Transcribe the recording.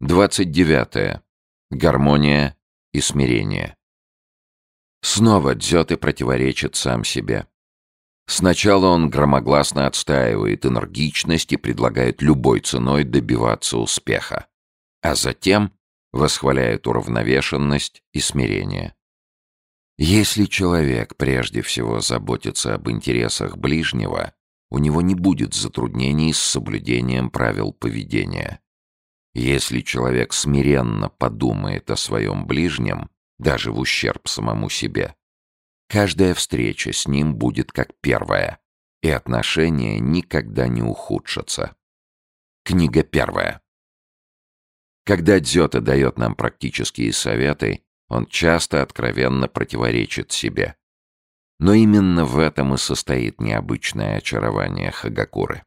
29. Гармония и смирение. Снова Дзёте противоречит сам себе. Сначала он громогласно отстаивает энергичность и предлагает любой ценой добиваться успеха, а затем восхваляет уравновешенность и смирение. Если человек прежде всего заботится об интересах ближнего, у него не будет затруднений с соблюдением правил поведения. Если человек смиренно подумает о своем ближнем, даже в ущерб самому себе, каждая встреча с ним будет как первая, и отношения никогда не ухудшатся. Книга первая. Когда Дзёта дает нам практические советы, он часто откровенно противоречит себе. Но именно в этом и состоит необычное очарование Хагакуры.